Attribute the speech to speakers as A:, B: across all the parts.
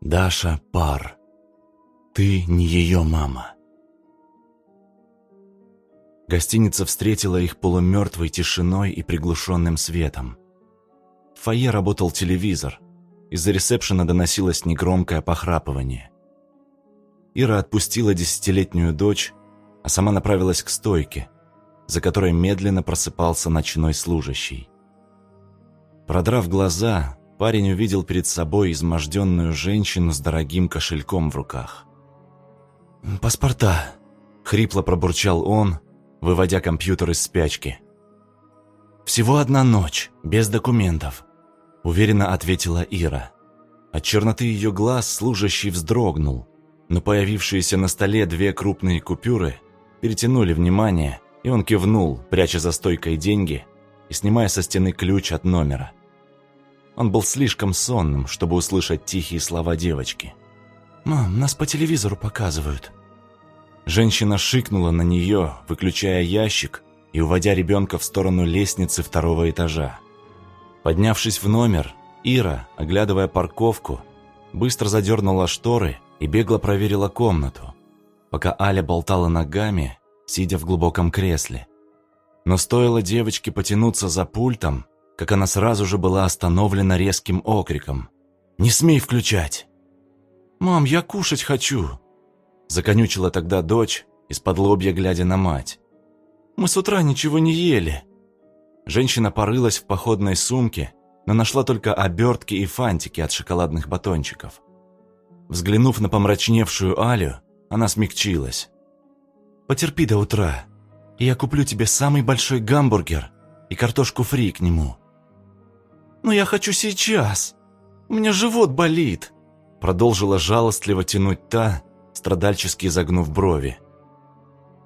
A: Даша Пар. Ты не ее мама. Гостиница встретила их полумертвой тишиной и приглушенным светом. В фойе работал телевизор. Из-за ресепшена доносилось негромкое похрапывание. Ира отпустила десятилетнюю дочь, а сама направилась к стойке, за которой медленно просыпался ночной служащий. Продрав глаза, парень увидел перед собой изможденную женщину с дорогим кошельком в руках. «Паспорта!» — хрипло пробурчал он, выводя компьютер из спячки. «Всего одна ночь, без документов», — уверенно ответила Ира. От черноты ее глаз служащий вздрогнул, но появившиеся на столе две крупные купюры перетянули внимание, и он кивнул, пряча за стойкой деньги и снимая со стены ключ от номера. Он был слишком сонным, чтобы услышать тихие слова девочки. «Мам, нас по телевизору показывают». Женщина шикнула на нее, выключая ящик и уводя ребенка в сторону лестницы второго этажа. Поднявшись в номер, Ира, оглядывая парковку, быстро задернула шторы и бегло проверила комнату, пока Аля болтала ногами, сидя в глубоком кресле. Но стоило девочке потянуться за пультом, как она сразу же была остановлена резким окриком. «Не смей включать!» «Мам, я кушать хочу!» Законючила тогда дочь, из-под лобья глядя на мать. «Мы с утра ничего не ели!» Женщина порылась в походной сумке, но нашла только обертки и фантики от шоколадных батончиков. Взглянув на помрачневшую Алю, она смягчилась. «Потерпи до утра, и я куплю тебе самый большой гамбургер и картошку фри к нему». «Но я хочу сейчас! У меня живот болит!» Продолжила жалостливо тянуть та, страдальчески загнув брови.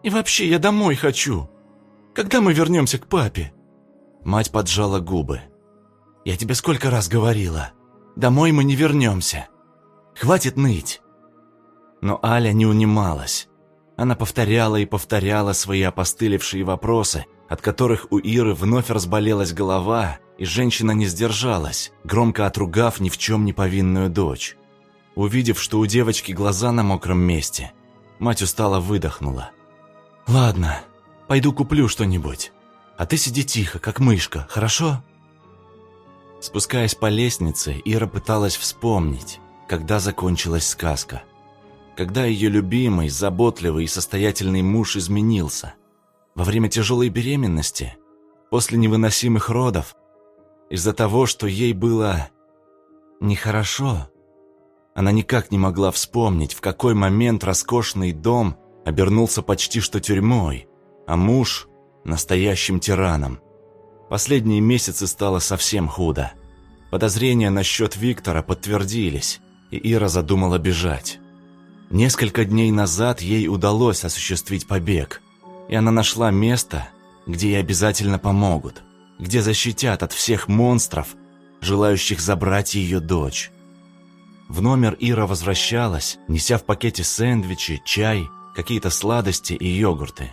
A: «И вообще, я домой хочу! Когда мы вернемся к папе?» Мать поджала губы. «Я тебе сколько раз говорила, домой мы не вернемся. Хватит ныть!» Но Аля не унималась. Она повторяла и повторяла свои опостылевшие вопросы, от которых у Иры вновь разболелась голова, и женщина не сдержалась, громко отругав ни в чем не повинную дочь. Увидев, что у девочки глаза на мокром месте, мать устало выдохнула. «Ладно, пойду куплю что-нибудь, а ты сиди тихо, как мышка, хорошо?» Спускаясь по лестнице, Ира пыталась вспомнить, когда закончилась сказка. Когда ее любимый, заботливый и состоятельный муж изменился. Во время тяжелой беременности, после невыносимых родов, из-за того, что ей было нехорошо. Она никак не могла вспомнить, в какой момент роскошный дом обернулся почти что тюрьмой, а муж – настоящим тираном. Последние месяцы стало совсем худо. Подозрения насчет Виктора подтвердились, и Ира задумала бежать. Несколько дней назад ей удалось осуществить побег, и она нашла место, где ей обязательно помогут – где защитят от всех монстров, желающих забрать ее дочь. В номер Ира возвращалась, неся в пакете сэндвичи, чай, какие-то сладости и йогурты.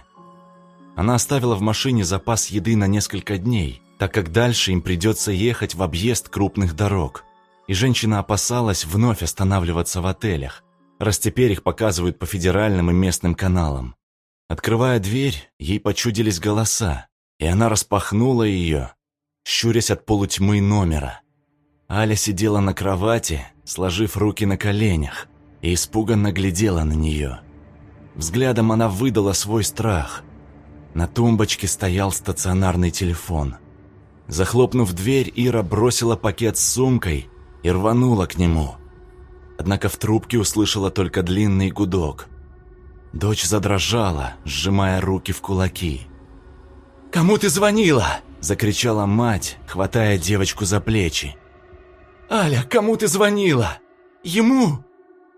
A: Она оставила в машине запас еды на несколько дней, так как дальше им придется ехать в объезд крупных дорог. И женщина опасалась вновь останавливаться в отелях, раз теперь их показывают по федеральным и местным каналам. Открывая дверь, ей почудились голоса и она распахнула ее, щурясь от полутьмы номера. Аля сидела на кровати, сложив руки на коленях, и испуганно глядела на нее. Взглядом она выдала свой страх. На тумбочке стоял стационарный телефон. Захлопнув дверь, Ира бросила пакет с сумкой и рванула к нему. Однако в трубке услышала только длинный гудок. Дочь задрожала, сжимая руки в кулаки. «Кому ты звонила?» – закричала мать, хватая девочку за плечи. «Аля, кому ты звонила? Ему?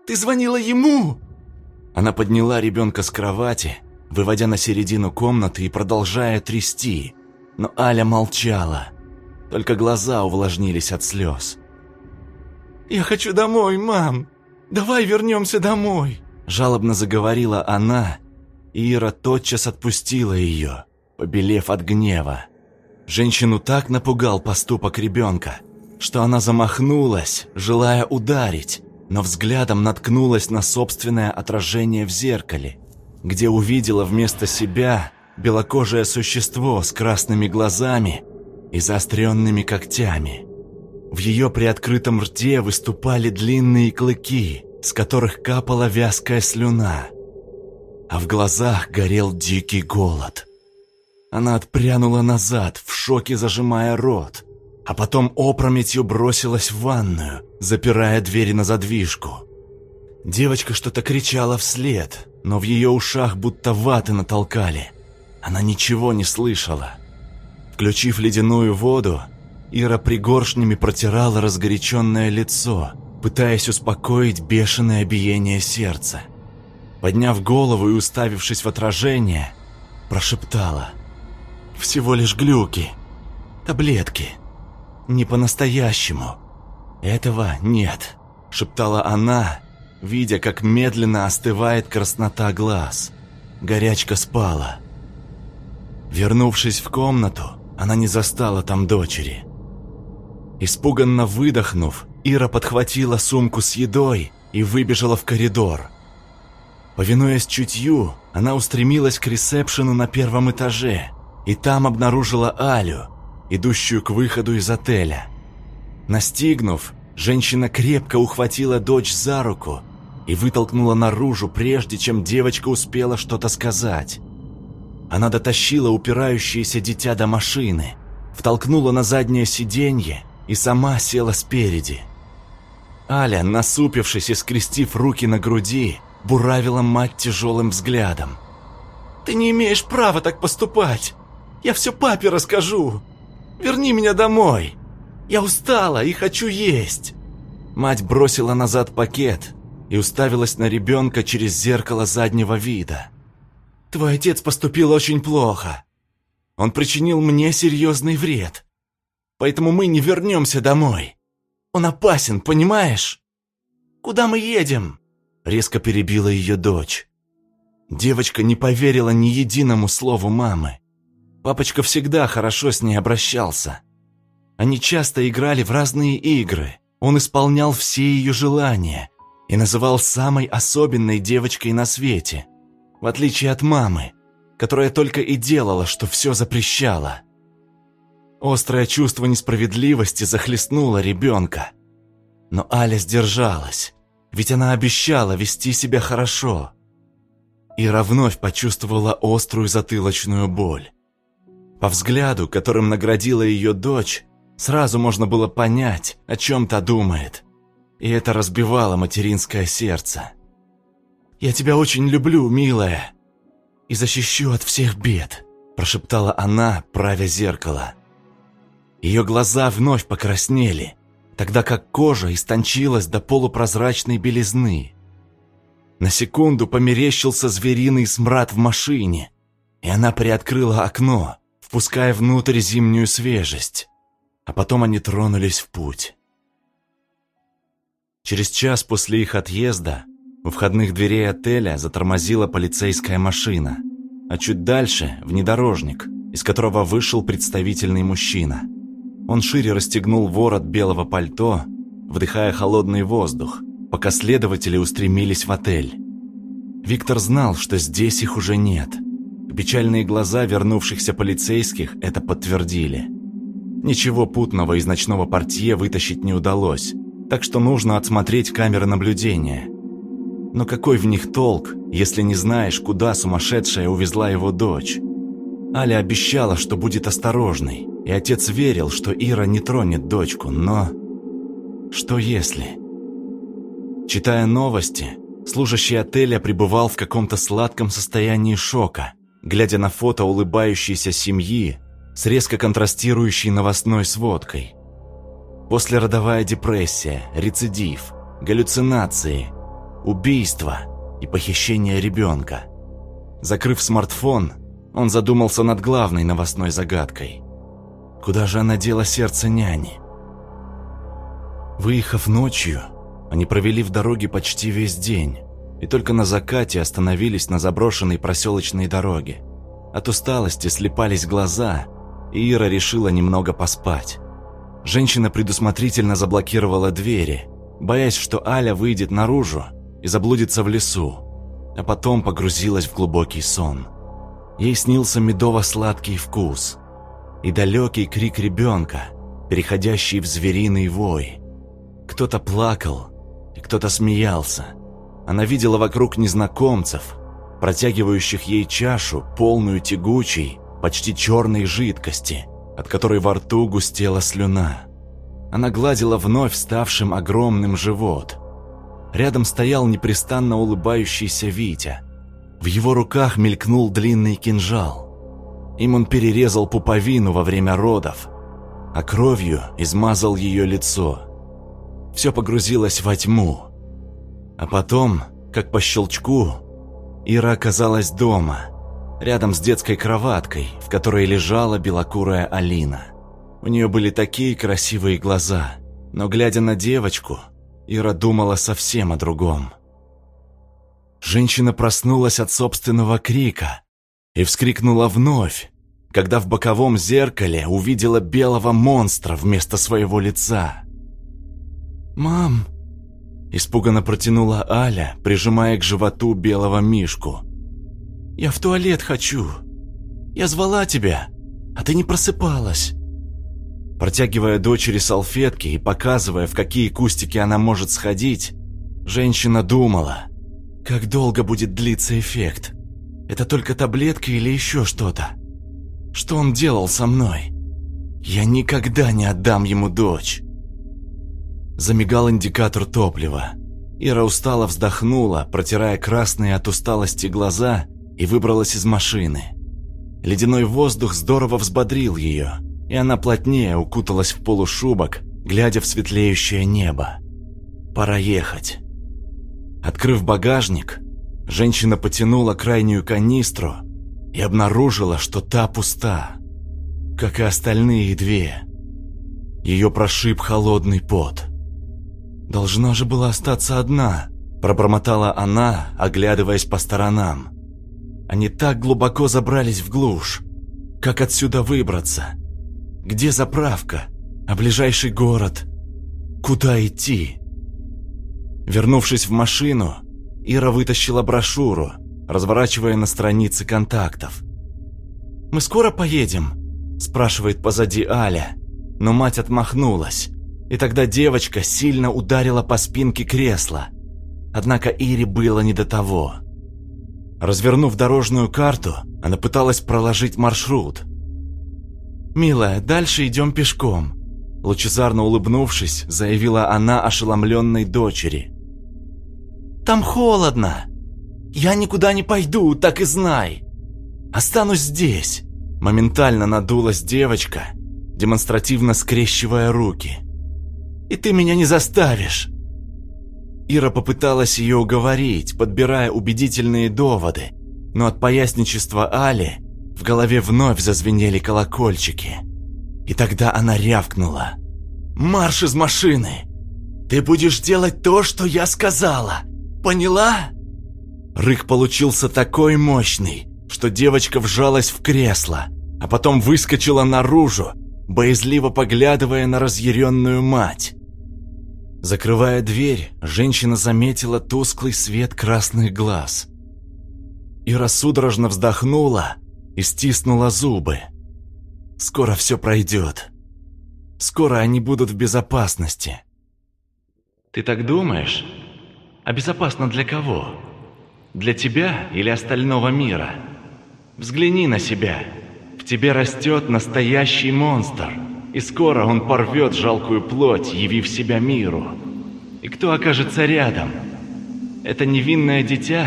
A: Ты звонила ему?» Она подняла ребенка с кровати, выводя на середину комнаты и продолжая трясти. Но Аля молчала. Только глаза увлажнились от слез. «Я хочу домой, мам! Давай вернемся домой!» Жалобно заговорила она, и Ира тотчас отпустила ее побелев от гнева. Женщину так напугал поступок ребенка, что она замахнулась, желая ударить, но взглядом наткнулась на собственное отражение в зеркале, где увидела вместо себя белокожее существо с красными глазами и заостренными когтями. В ее приоткрытом рте выступали длинные клыки, с которых капала вязкая слюна, а в глазах горел дикий голод. Она отпрянула назад, в шоке зажимая рот, а потом опрометью бросилась в ванную, запирая двери на задвижку. Девочка что-то кричала вслед, но в ее ушах будто ваты натолкали. Она ничего не слышала. Включив ледяную воду, Ира пригоршнями протирала разгоряченное лицо, пытаясь успокоить бешеное биение сердца. Подняв голову и уставившись в отражение, прошептала «Всего лишь глюки, таблетки, не по-настоящему. Этого нет», — шептала она, видя, как медленно остывает краснота глаз. Горячка спала. Вернувшись в комнату, она не застала там дочери. Испуганно выдохнув, Ира подхватила сумку с едой и выбежала в коридор. Повинуясь чутью, она устремилась к ресепшену на первом этаже и там обнаружила Алю, идущую к выходу из отеля. Настигнув, женщина крепко ухватила дочь за руку и вытолкнула наружу, прежде чем девочка успела что-то сказать. Она дотащила упирающееся дитя до машины, втолкнула на заднее сиденье и сама села спереди. Аля, насупившись и скрестив руки на груди, буравила мать тяжелым взглядом. «Ты не имеешь права так поступать! Я все папе расскажу! Верни меня домой! Я устала и хочу есть!» Мать бросила назад пакет и уставилась на ребенка через зеркало заднего вида. «Твой отец поступил очень плохо. Он причинил мне серьезный вред. Поэтому мы не вернемся домой. Он опасен, понимаешь? Куда мы едем?» Резко перебила ее дочь. Девочка не поверила ни единому слову мамы. Папочка всегда хорошо с ней обращался. Они часто играли в разные игры. Он исполнял все ее желания и называл самой особенной девочкой на свете, в отличие от мамы, которая только и делала, что все запрещала. Острое чувство несправедливости захлестнуло ребенка. Но Аля сдержалась, ведь она обещала вести себя хорошо. Ира вновь почувствовала острую затылочную боль. По взгляду, которым наградила ее дочь, сразу можно было понять, о чем та думает. И это разбивало материнское сердце. «Я тебя очень люблю, милая, и защищу от всех бед», прошептала она, правя зеркало. Ее глаза вновь покраснели, тогда как кожа истончилась до полупрозрачной белизны. На секунду померещился звериный смрад в машине, и она приоткрыла окно, впуская внутрь зимнюю свежесть. А потом они тронулись в путь. Через час после их отъезда у входных дверей отеля затормозила полицейская машина, а чуть дальше – внедорожник, из которого вышел представительный мужчина – он шире расстегнул ворот белого пальто, вдыхая холодный воздух, пока следователи устремились в отель. Виктор знал, что здесь их уже нет. Печальные глаза вернувшихся полицейских это подтвердили. Ничего путного из ночного портье вытащить не удалось, так что нужно отсмотреть камеры наблюдения. Но какой в них толк, если не знаешь, куда сумасшедшая увезла его дочь? Аля обещала, что будет осторожной, и отец верил, что Ира не тронет дочку, но... Что если? Читая новости, служащий отеля пребывал в каком-то сладком состоянии шока, глядя на фото улыбающейся семьи с резко контрастирующей новостной сводкой. Послеродовая депрессия, рецидив, галлюцинации, убийство и похищение ребенка. Закрыв смартфон, он задумался над главной новостной загадкой. Куда же она дела сердце няни? Выехав ночью, они провели в дороге почти весь день и только на закате остановились на заброшенной проселочной дороге. От усталости слепались глаза, и Ира решила немного поспать. Женщина предусмотрительно заблокировала двери, боясь, что Аля выйдет наружу и заблудится в лесу, а потом погрузилась в глубокий сон. Ей снился медово-сладкий вкус и далекий крик ребенка, переходящий в звериный вой. Кто-то плакал, и кто-то смеялся. Она видела вокруг незнакомцев, протягивающих ей чашу, полную тягучей, почти черной жидкости, от которой во рту густела слюна. Она гладила вновь ставшим огромным живот. Рядом стоял непрестанно улыбающийся Витя. В его руках мелькнул длинный кинжал. Им он перерезал пуповину во время родов, а кровью измазал ее лицо. Все погрузилось во тьму. А потом, как по щелчку, Ира оказалась дома, рядом с детской кроваткой, в которой лежала белокурая Алина. У нее были такие красивые глаза, но, глядя на девочку, Ира думала совсем о другом. Женщина проснулась от собственного крика и вскрикнула вновь, когда в боковом зеркале увидела белого монстра вместо своего лица. «Мам!» – испуганно протянула Аля, прижимая к животу белого мишку. «Я в туалет хочу! Я звала тебя, а ты не просыпалась!» Протягивая дочери салфетки и показывая, в какие кустики она может сходить, женщина думала, как долго будет длиться эффект. Это только таблетка или еще что-то? Что он делал со мной? Я никогда не отдам ему дочь. Замигал индикатор топлива. Ира устало вздохнула, протирая красные от усталости глаза, и выбралась из машины. Ледяной воздух здорово взбодрил ее – и она плотнее укуталась в полушубок, глядя в светлеющее небо. Пора ехать. Открыв багажник, женщина потянула крайнюю канистру и обнаружила, что та пуста, как и остальные две. Ее прошиб холодный пот. «Должна же была остаться одна», – пробормотала она, оглядываясь по сторонам. Они так глубоко забрались в глушь. Как отсюда выбраться? Где заправка? А ближайший город? Куда идти? Вернувшись в машину, Ира вытащила брошюру, разворачивая на странице контактов. «Мы скоро поедем?» – спрашивает позади Аля, но мать отмахнулась. И тогда девочка сильно ударила по спинке кресла. Однако Ире было не до того. Развернув дорожную карту, она пыталась проложить маршрут – «Милая, дальше идем пешком», – лучезарно улыбнувшись, заявила она ошеломленной дочери. «Там холодно. Я никуда не пойду, так и знай. Останусь здесь». Моментально надулась девочка, демонстративно скрещивая руки. «И ты меня не заставишь!» Ира попыталась ее уговорить, подбирая убедительные доводы, но от поясничества Али в голове вновь зазвенели колокольчики. И тогда она рявкнула. «Марш из машины! Ты будешь делать то, что я сказала! Поняла?» Рык получился такой мощный, что девочка вжалась в кресло, а потом выскочила наружу, боязливо поглядывая на разъяренную мать. Закрывая дверь, женщина заметила тусклый свет красных глаз. И рассудорожно вздохнула, и стиснула зубы. Скоро все пройдет. Скоро они будут в безопасности. Ты так думаешь? А безопасно для кого? Для тебя или остального мира? Взгляни на себя. Тебе растет настоящий монстр. И скоро он порвет жалкую плоть, явив себя миру. И кто окажется рядом? Это невинное дитя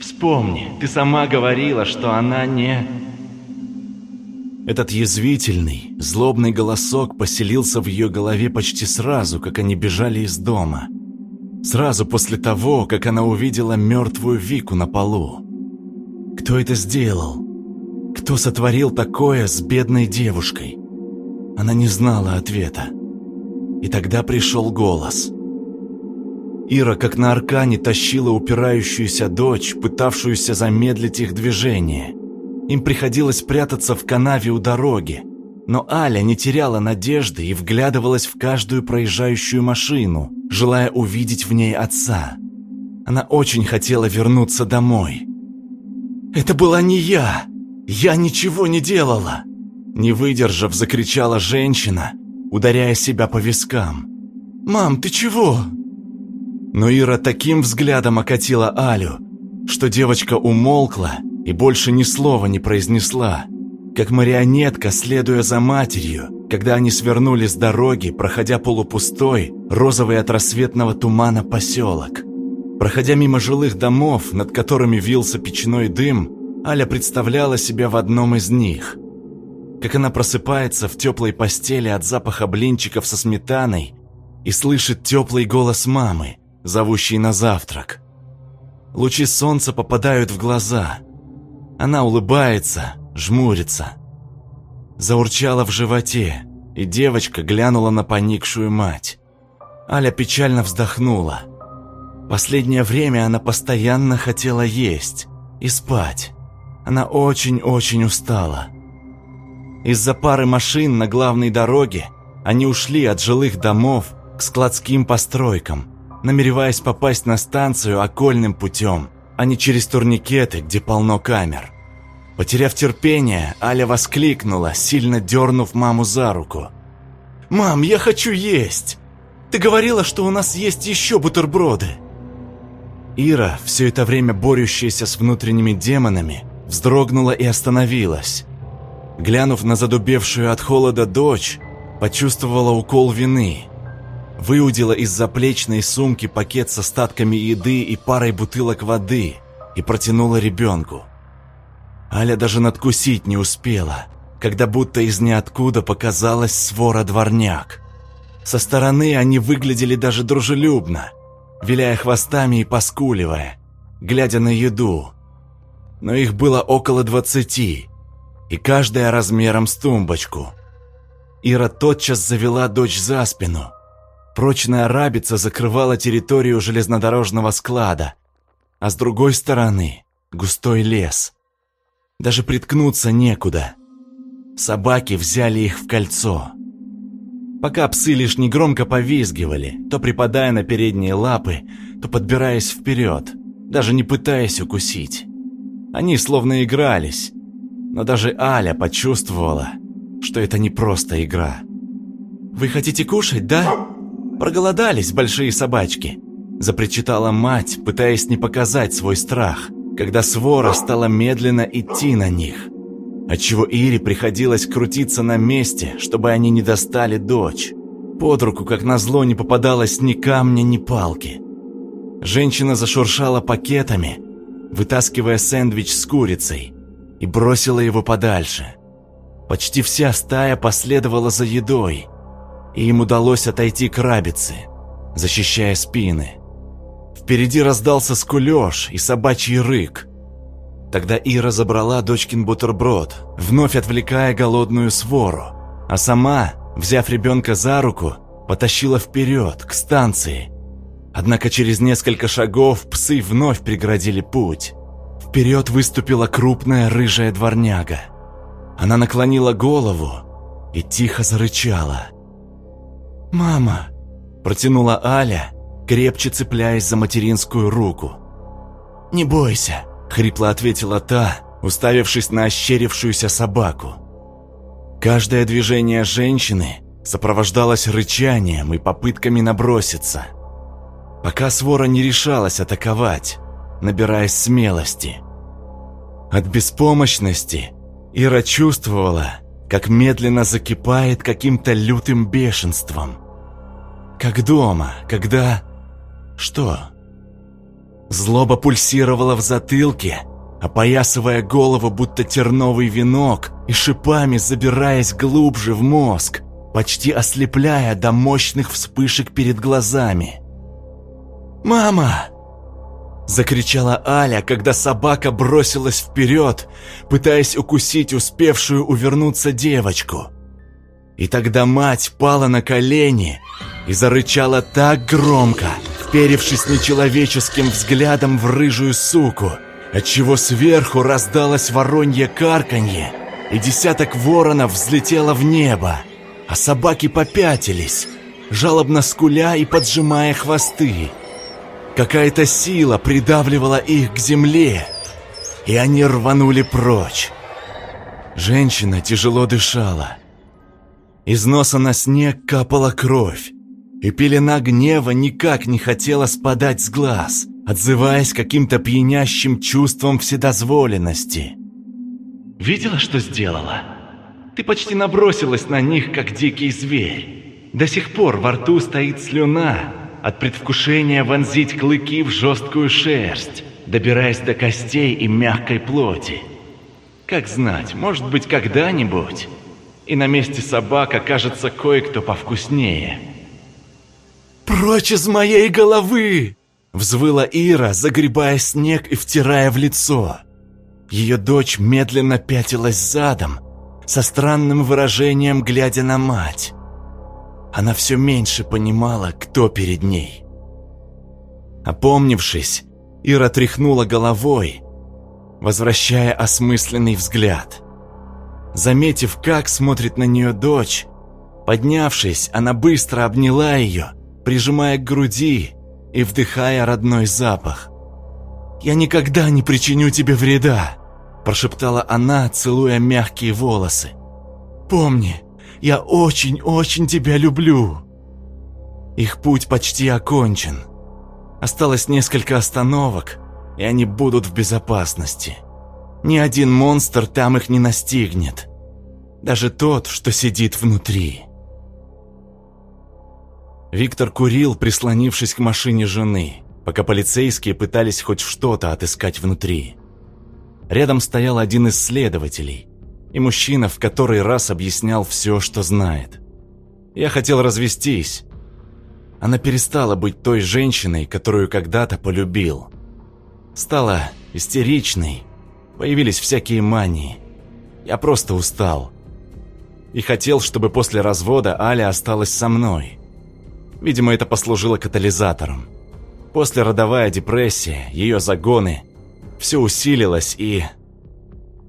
A: Вспомни, ты сама говорила, что она не... Этот язвительный, злобный голосок поселился в ее голове почти сразу, как они бежали из дома. Сразу после того, как она увидела мертвую Вику на полу. Кто это сделал? Кто сотворил такое с бедной девушкой? Она не знала ответа. И тогда пришел голос – Ира, как на аркане, тащила упирающуюся дочь, пытавшуюся замедлить их движение. Им приходилось прятаться в канаве у дороги, Но Аля не теряла надежды и вглядывалась в каждую проезжающую машину, желая увидеть в ней отца. Она очень хотела вернуться домой. «Это была не я! Я ничего не делала!» Не выдержав, закричала женщина, ударяя себя по вискам. «Мам, ты чего?» Но Ира таким взглядом окатила Алю, что девочка умолкла и больше ни слова не произнесла, как марионетка, следуя за матерью, когда они свернули с дороги, проходя полупустой, розовый от рассветного тумана поселок. Проходя мимо жилых домов, над которыми вился печной дым, Аля представляла себя в одном из них. Как она просыпается в теплой постели от запаха блинчиков со сметаной и слышит теплый голос мамы, зовущий на завтрак. Лучи солнца попадают в глаза. Она улыбается, жмурится. Заурчала в животе, и девочка глянула на поникшую мать. Аля печально вздохнула. Последнее время она постоянно хотела есть и спать. Она очень-очень устала. Из-за пары машин на главной дороге они ушли от жилых домов к складским постройкам, намереваясь попасть на станцию окольным путем, а не через турникеты, где полно камер. Потеряв терпение, Аля воскликнула, сильно дернув маму за руку. «Мам, я хочу есть! Ты говорила, что у нас есть еще бутерброды!» Ира, все это время борющаяся с внутренними демонами, вздрогнула и остановилась. Глянув на задубевшую от холода дочь, почувствовала укол вины. Выудила из заплечной сумки пакет с остатками еды и парой бутылок воды и протянула ребенку. Аля даже надкусить не успела, когда будто из ниоткуда показалась свора дворняк. Со стороны они выглядели даже дружелюбно, виляя хвостами и поскуливая, глядя на еду. Но их было около двадцати, и каждая размером с тумбочку. Ира тотчас завела дочь за спину. Прочная рабица закрывала территорию железнодорожного склада, а с другой стороны — густой лес — даже приткнуться некуда. Собаки взяли их в кольцо. Пока псы лишь негромко повизгивали, то припадая на передние лапы, то подбираясь вперед, даже не пытаясь укусить. Они словно игрались, но даже Аля почувствовала, что это не просто игра. «Вы хотите кушать, да? Проголодались, большие собачки!» запричитала мать, пытаясь не показать свой страх – когда свора стала медленно идти на них, отчего Ире приходилось крутиться на месте, чтобы они не достали дочь. Под руку, как назло, не попадалось ни камня, ни палки. Женщина зашуршала пакетами, вытаскивая сэндвич с курицей, и бросила его подальше. Почти вся стая последовала за едой, и им удалось отойти к рабице, защищая спины. Впереди раздался скулёж и собачий рык. Тогда Ира забрала дочкин бутерброд, вновь отвлекая голодную свору, а сама, взяв ребенка за руку, потащила вперед, к станции. Однако через несколько шагов псы вновь преградили путь. Вперед выступила крупная рыжая дворняга. Она наклонила голову и тихо зарычала. «Мама!» – протянула Аля – крепче цепляясь за материнскую руку. «Не бойся», — хрипло ответила та, уставившись на ощерившуюся собаку. Каждое движение женщины сопровождалось рычанием и попытками наброситься. Пока свора не решалась атаковать, набираясь смелости. От беспомощности Ира чувствовала, как медленно закипает каким-то лютым бешенством. Как дома, когда что? Злоба пульсировала в затылке, опоясывая голову, будто терновый венок, и шипами забираясь глубже в мозг, почти ослепляя до мощных вспышек перед глазами. «Мама!» Закричала Аля, когда собака бросилась вперед, пытаясь укусить успевшую увернуться девочку. И тогда мать пала на колени и зарычала так громко, вперевшись нечеловеческим взглядом в рыжую суку, отчего сверху раздалось воронье карканье, и десяток воронов взлетело в небо, а собаки попятились, жалобно скуля и поджимая хвосты. Какая-то сила придавливала их к земле, и они рванули прочь. Женщина тяжело дышала. Из носа на снег капала кровь, и пелена гнева никак не хотела спадать с глаз, отзываясь каким-то пьянящим чувством вседозволенности. «Видела, что сделала? Ты почти набросилась на них, как дикий зверь. До сих пор во рту стоит слюна от предвкушения вонзить клыки в жесткую шерсть, добираясь до костей и мягкой плоти. Как знать, может быть, когда-нибудь и на месте собак окажется кое-кто повкуснее». «Прочь из моей головы!» Взвыла Ира, загребая снег и втирая в лицо. Ее дочь медленно пятилась задом, со странным выражением глядя на мать. Она все меньше понимала, кто перед ней. Опомнившись, Ира тряхнула головой, возвращая осмысленный взгляд. Заметив, как смотрит на нее дочь, поднявшись, она быстро обняла ее, прижимая к груди и вдыхая родной запах. «Я никогда не причиню тебе вреда», – прошептала она, целуя мягкие волосы. «Помни, я очень-очень тебя люблю». Их путь почти окончен. Осталось несколько остановок, и они будут в безопасности. Ни один монстр там их не настигнет. Даже тот, что сидит внутри. Виктор курил, прислонившись к машине жены, пока полицейские пытались хоть что-то отыскать внутри. Рядом стоял один из следователей, и мужчина в который раз объяснял все, что знает. Я хотел развестись. Она перестала быть той женщиной, которую когда-то полюбил. Стала истеричной, появились всякие мании. Я просто устал. И хотел, чтобы после развода Аля осталась со мной – Видимо, это послужило катализатором. После родовая депрессия, ее загоны, все усилилось и...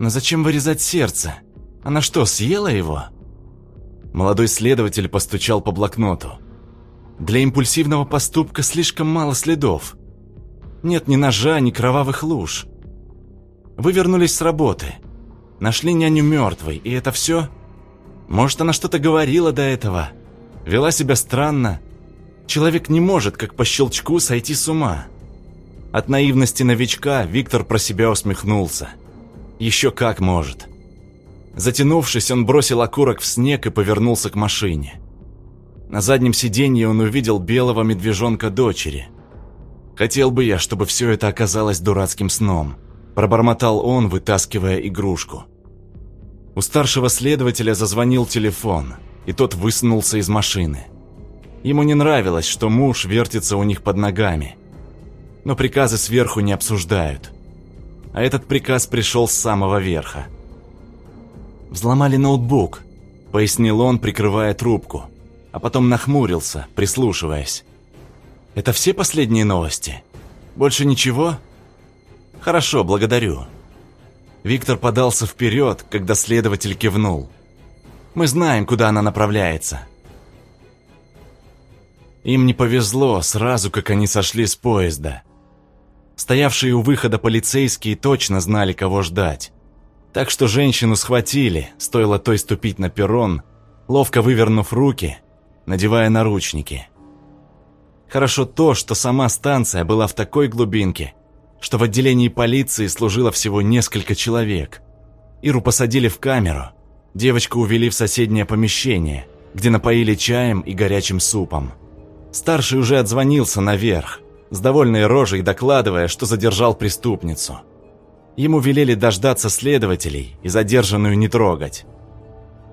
A: Но зачем вырезать сердце? Она что, съела его? Молодой следователь постучал по блокноту. Для импульсивного поступка слишком мало следов. Нет ни ножа, ни кровавых луж. Вы вернулись с работы. Нашли няню мертвой, и это все? Может, она что-то говорила до этого? Вела себя странно? Человек не может, как по щелчку, сойти с ума. От наивности новичка Виктор про себя усмехнулся. Еще как может. Затянувшись, он бросил окурок в снег и повернулся к машине. На заднем сиденье он увидел белого медвежонка дочери. «Хотел бы я, чтобы все это оказалось дурацким сном», пробормотал он, вытаскивая игрушку. У старшего следователя зазвонил телефон, и тот высунулся из машины. Ему не нравилось, что муж вертится у них под ногами. Но приказы сверху не обсуждают. А этот приказ пришел с самого верха. «Взломали ноутбук», — пояснил он, прикрывая трубку, а потом нахмурился, прислушиваясь. «Это все последние новости? Больше ничего?» «Хорошо, благодарю». Виктор подался вперед, когда следователь кивнул. «Мы знаем, куда она направляется. Им не повезло сразу, как они сошли с поезда. Стоявшие у выхода полицейские точно знали, кого ждать. Так что женщину схватили, стоило той ступить на перрон, ловко вывернув руки, надевая наручники. Хорошо то, что сама станция была в такой глубинке, что в отделении полиции служило всего несколько человек. Иру посадили в камеру, девочку увели в соседнее помещение, где напоили чаем и горячим супом. Старший уже отзвонился наверх, с довольной рожей докладывая, что задержал преступницу. Ему велели дождаться следователей и задержанную не трогать.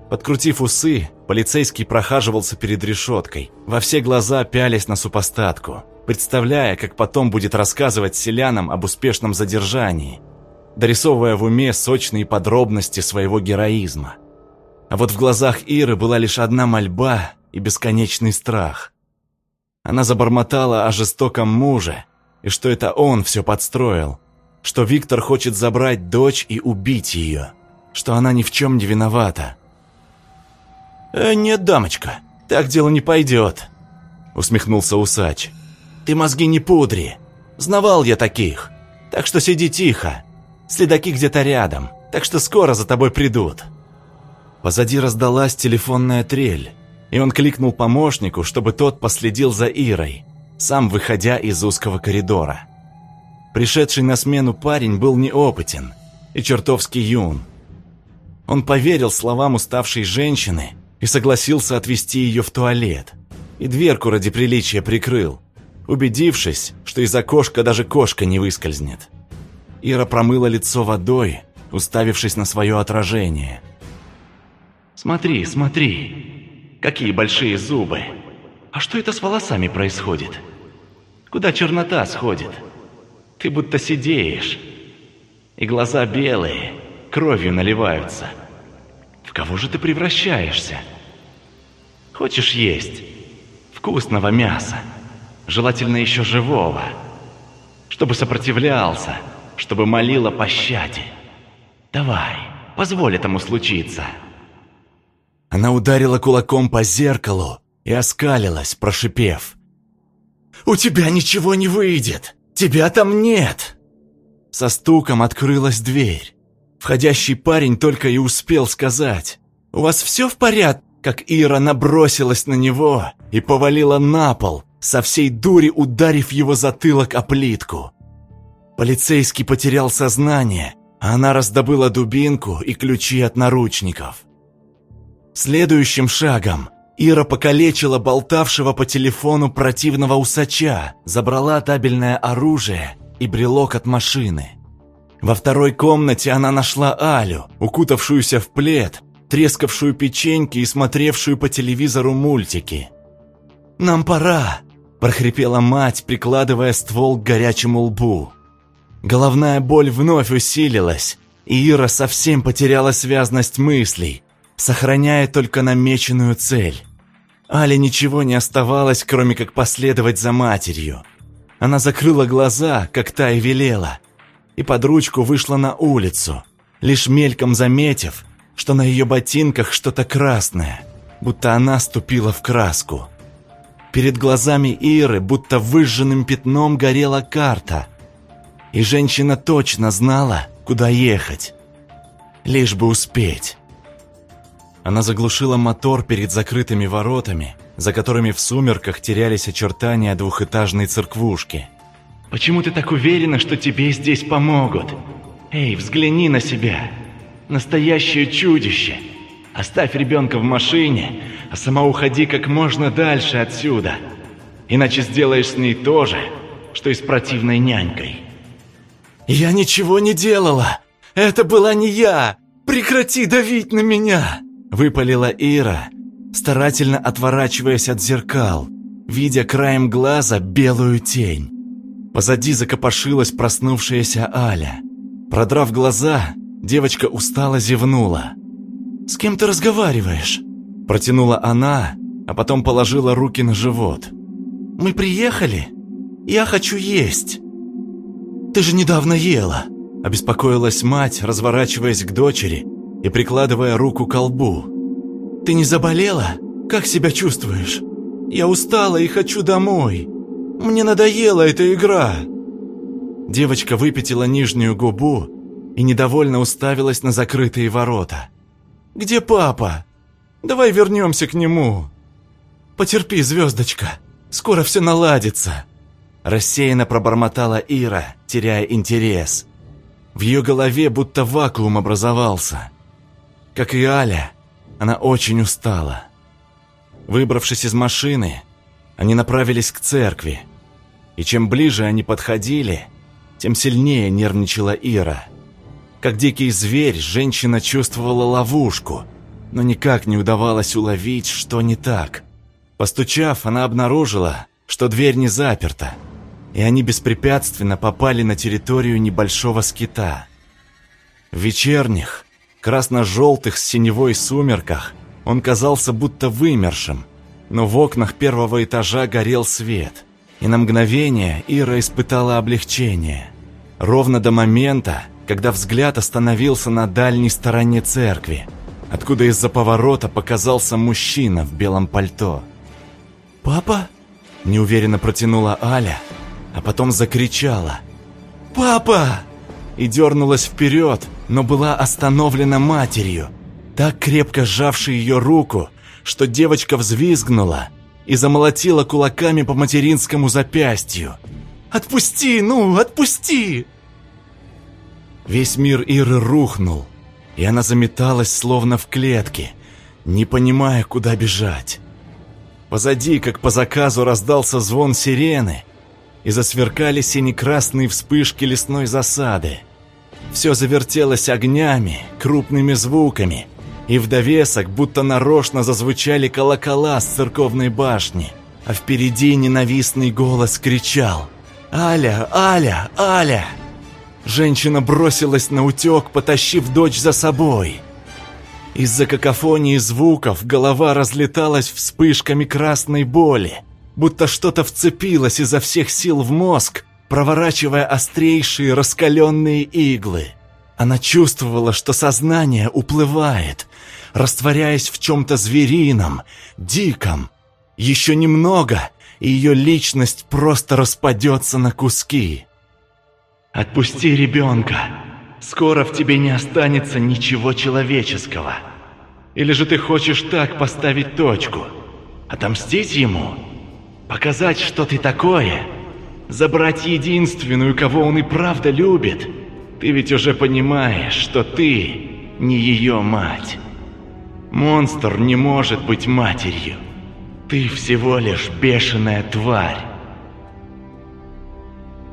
A: Подкрутив усы, полицейский прохаживался перед решеткой, во все глаза пялись на супостатку, представляя, как потом будет рассказывать селянам об успешном задержании, дорисовывая в уме сочные подробности своего героизма. А вот в глазах Иры была лишь одна мольба и бесконечный страх – она забормотала о жестоком муже, и что это он все подстроил, что Виктор хочет забрать дочь и убить ее, что она ни в чем не виновата. «Э, «Нет, дамочка, так дело не пойдет», — усмехнулся усач. «Ты мозги не пудри. Знавал я таких. Так что сиди тихо. Следаки где-то рядом, так что скоро за тобой придут». Позади раздалась телефонная трель, и он кликнул помощнику, чтобы тот последил за Ирой, сам выходя из узкого коридора. Пришедший на смену парень был неопытен и чертовски юн. Он поверил словам уставшей женщины и согласился отвезти ее в туалет. И дверку ради приличия прикрыл, убедившись, что из окошка даже кошка не выскользнет. Ира промыла лицо водой, уставившись на свое отражение. «Смотри, смотри, какие большие зубы! А что это с волосами происходит? Куда чернота сходит? Ты будто сидеешь, и глаза белые, кровью наливаются. В кого же ты превращаешься? Хочешь есть? Вкусного мяса, желательно еще живого, чтобы сопротивлялся, чтобы молил о пощаде. Давай, позволь этому случиться. Она ударила кулаком по зеркалу и оскалилась, прошипев. «У тебя ничего не выйдет! Тебя там нет!» Со стуком открылась дверь. Входящий парень только и успел сказать. «У вас все в порядке?» Как Ира набросилась на него и повалила на пол, со всей дури ударив его затылок о плитку. Полицейский потерял сознание, а она раздобыла дубинку и ключи от наручников. Следующим шагом Ира покалечила болтавшего по телефону противного усача, забрала табельное оружие и брелок от машины. Во второй комнате она нашла Алю, укутавшуюся в плед, трескавшую печеньки и смотревшую по телевизору мультики. «Нам пора!» – прохрипела мать, прикладывая ствол к горячему лбу. Головная боль вновь усилилась, и Ира совсем потеряла связность мыслей, сохраняя только намеченную цель. Але ничего не оставалось, кроме как последовать за матерью. Она закрыла глаза, как та и велела, и под ручку вышла на улицу, лишь мельком заметив, что на ее ботинках что-то красное, будто она ступила в краску. Перед глазами Иры будто выжженным пятном горела карта – и женщина точно знала, куда ехать. Лишь бы успеть. Она заглушила мотор перед закрытыми воротами, за которыми в сумерках терялись очертания двухэтажной церквушки. «Почему ты так уверена, что тебе здесь помогут? Эй, взгляни на себя! Настоящее чудище! Оставь ребенка в машине, а сама уходи как можно дальше отсюда, иначе сделаешь с ней то же, что и с противной нянькой». «Я ничего не делала! Это была не я! Прекрати давить на меня!» Выпалила Ира, старательно отворачиваясь от зеркал, видя краем глаза белую тень. Позади закопошилась проснувшаяся Аля. Продрав глаза, девочка устало зевнула. «С кем ты разговариваешь?» Протянула она, а потом положила руки на живот. «Мы приехали? Я хочу есть!» «Ты же недавно ела!» Обеспокоилась мать, разворачиваясь к дочери и прикладывая руку к колбу. «Ты не заболела? Как себя чувствуешь? Я устала и хочу домой. Мне надоела эта игра!» Девочка выпятила нижнюю губу и недовольно уставилась на закрытые ворота. «Где папа? Давай вернемся к нему!» «Потерпи, звездочка, скоро все наладится!» Рассеянно пробормотала Ира, теряя интерес. В ее голове будто вакуум образовался. Как и Аля, она очень устала. Выбравшись из машины, они направились к церкви. И чем ближе они подходили, тем сильнее нервничала Ира. Как дикий зверь, женщина чувствовала ловушку, но никак не удавалось уловить, что не так. Постучав, она обнаружила, что дверь не заперта – и они беспрепятственно попали на территорию небольшого скита. В вечерних, красно-желтых с синевой сумерках он казался будто вымершим, но в окнах первого этажа горел свет, и на мгновение Ира испытала облегчение. Ровно до момента, когда взгляд остановился на дальней стороне церкви, откуда из-за поворота показался мужчина в белом пальто. «Папа?» – неуверенно протянула Аля, а потом закричала. «Папа!» И дернулась вперед, но была остановлена матерью, так крепко сжавшей ее руку, что девочка взвизгнула и замолотила кулаками по материнскому запястью. «Отпусти, ну, отпусти!» Весь мир Иры рухнул, и она заметалась, словно в клетке, не понимая, куда бежать. Позади, как по заказу, раздался звон сирены, и засверкали сине-красные вспышки лесной засады. Все завертелось огнями, крупными звуками, и в довесок будто нарочно зазвучали колокола с церковной башни, а впереди ненавистный голос кричал «Аля! Аля! Аля!» Женщина бросилась на утек, потащив дочь за собой. Из-за какофонии звуков голова разлеталась вспышками красной боли, будто что-то вцепилось изо всех сил в мозг, проворачивая острейшие раскаленные иглы. Она чувствовала, что сознание уплывает, растворяясь в чем-то зверином, диком. Еще немного, и ее личность просто распадется на куски. «Отпусти ребенка. Скоро в тебе не останется ничего человеческого. Или же ты хочешь так поставить точку? Отомстить ему? Показать, что ты такое? Забрать единственную, кого он и правда любит? Ты ведь уже понимаешь, что ты не ее мать». Монстр не может быть матерью. Ты всего лишь бешеная тварь.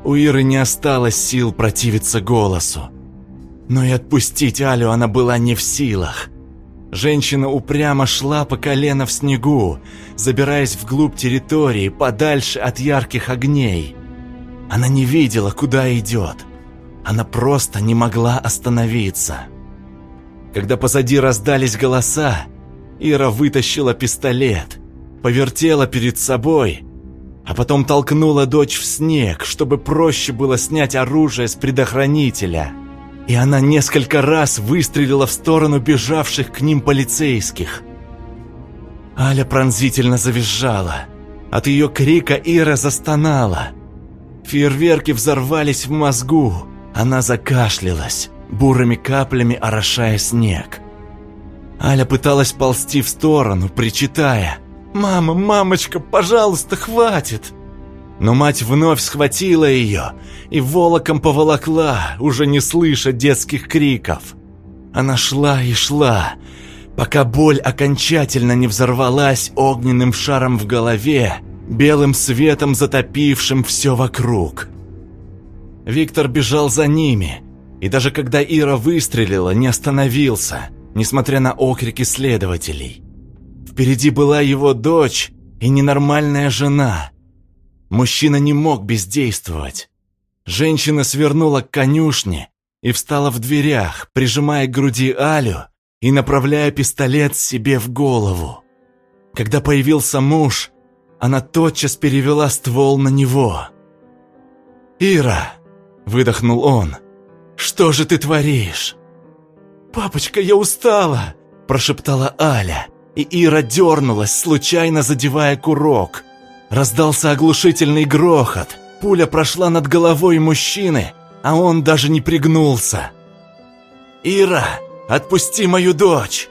A: У Иры не осталось сил противиться голосу. Но и отпустить Алю она была не в силах. Женщина упрямо шла по колено в снегу, забираясь вглубь территории, подальше от ярких огней. Она не видела, куда идет. Она просто не могла остановиться. Когда позади раздались голоса, Ира вытащила пистолет, повертела перед собой, а потом толкнула дочь в снег, чтобы проще было снять оружие с предохранителя. И она несколько раз выстрелила в сторону бежавших к ним полицейских. Аля пронзительно завизжала. От ее крика Ира застонала. Фейерверки взорвались в мозгу. Она закашлялась бурыми каплями орошая снег. Аля пыталась ползти в сторону, причитая «Мама, мамочка, пожалуйста, хватит!» Но мать вновь схватила ее и волоком поволокла, уже не слыша детских криков. Она шла и шла, пока боль окончательно не взорвалась огненным шаром в голове, белым светом затопившим все вокруг. Виктор бежал за ними, и даже когда Ира выстрелила, не остановился, несмотря на окрики следователей. Впереди была его дочь и ненормальная жена. Мужчина не мог бездействовать. Женщина свернула к конюшне и встала в дверях, прижимая к груди Алю и направляя пистолет себе в голову. Когда появился муж, она тотчас перевела ствол на него. «Ира!» – выдохнул он – что же ты творишь?» «Папочка, я устала!» – прошептала Аля, и Ира дернулась, случайно задевая курок. Раздался оглушительный грохот. Пуля прошла над головой мужчины, а он даже не пригнулся. «Ира, отпусти мою дочь!»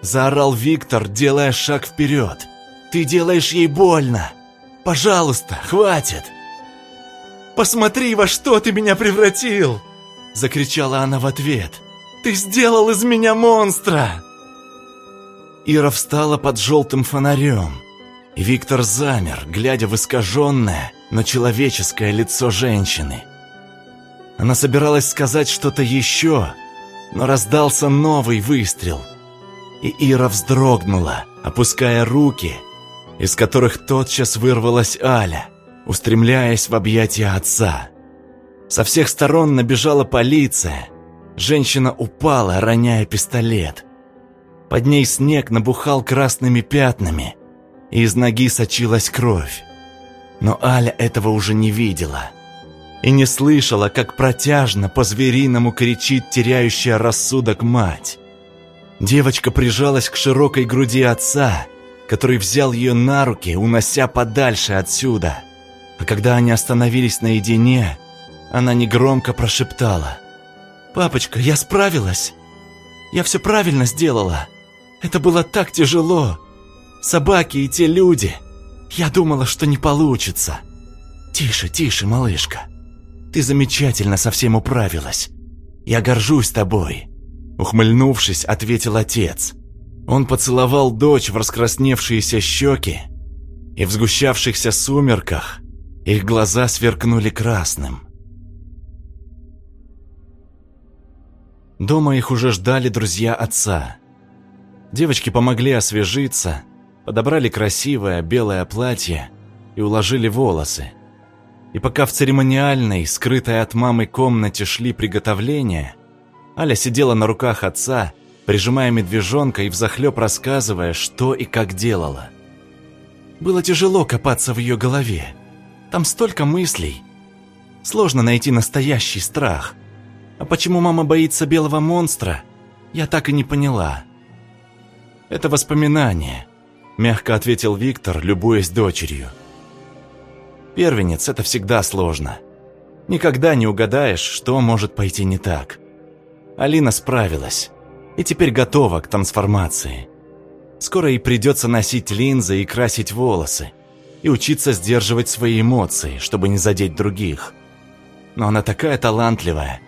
A: Заорал Виктор, делая шаг вперед. «Ты делаешь ей больно! Пожалуйста, хватит!» «Посмотри, во что ты меня превратил!» Закричала она в ответ. «Ты сделал из меня монстра!» Ира встала под желтым фонарем. Виктор замер, глядя в искаженное, но человеческое лицо женщины. Она собиралась сказать что-то еще, но раздался новый выстрел. И Ира вздрогнула, опуская руки, из которых тотчас вырвалась Аля, устремляясь в объятия отца. Со всех сторон набежала полиция. Женщина упала, роняя пистолет. Под ней снег набухал красными пятнами, и из ноги сочилась кровь. Но Аля этого уже не видела. и не слышала, как протяжно по-звериному кричит теряющая рассудок мать. Девочка прижалась к широкой груди отца, который взял ее на руки, унося подальше отсюда. А когда они остановились наедине, она негромко прошептала. «Папочка, я справилась! Я все правильно сделала! Это было так тяжело! Собаки и те люди! Я думала, что не получится! Тише, тише, малышка! Ты замечательно со всем управилась! Я горжусь тобой!» Ухмыльнувшись, ответил отец. Он поцеловал дочь в раскрасневшиеся щеки, и в сгущавшихся сумерках их глаза сверкнули красным. Дома их уже ждали друзья отца. Девочки помогли освежиться, подобрали красивое белое платье и уложили волосы. И пока в церемониальной, скрытой от мамы комнате шли приготовления, Аля сидела на руках отца, прижимая медвежонка и взахлеб рассказывая, что и как делала. Было тяжело копаться в ее голове. Там столько мыслей. Сложно найти настоящий страх. А почему мама боится белого монстра, я так и не поняла. Это воспоминание, мягко ответил Виктор, любуясь дочерью. Первенец – это всегда сложно. Никогда не угадаешь, что может пойти не так. Алина справилась и теперь готова к трансформации. Скоро ей придется носить линзы и красить волосы, и учиться сдерживать свои эмоции, чтобы не задеть других. Но она такая талантливая,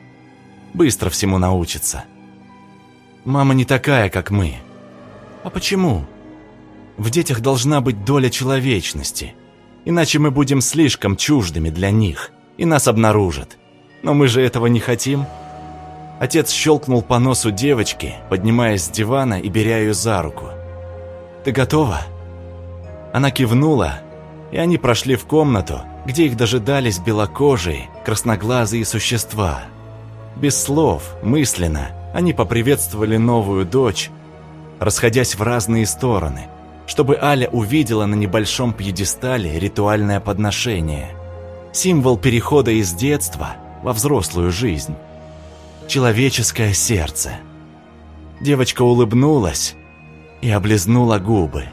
A: быстро всему научится. Мама не такая, как мы. А почему? В детях должна быть доля человечности, иначе мы будем слишком чуждыми для них, и нас обнаружат. Но мы же этого не хотим. Отец щелкнул по носу девочки, поднимаясь с дивана и беря ее за руку. «Ты готова?» Она кивнула, и они прошли в комнату, где их дожидались белокожие, красноглазые существа. Без слов, мысленно, они поприветствовали новую дочь, расходясь в разные стороны, чтобы Аля увидела на небольшом пьедестале ритуальное подношение. Символ перехода из детства во взрослую жизнь человеческое сердце. Девочка улыбнулась и облизнула губы.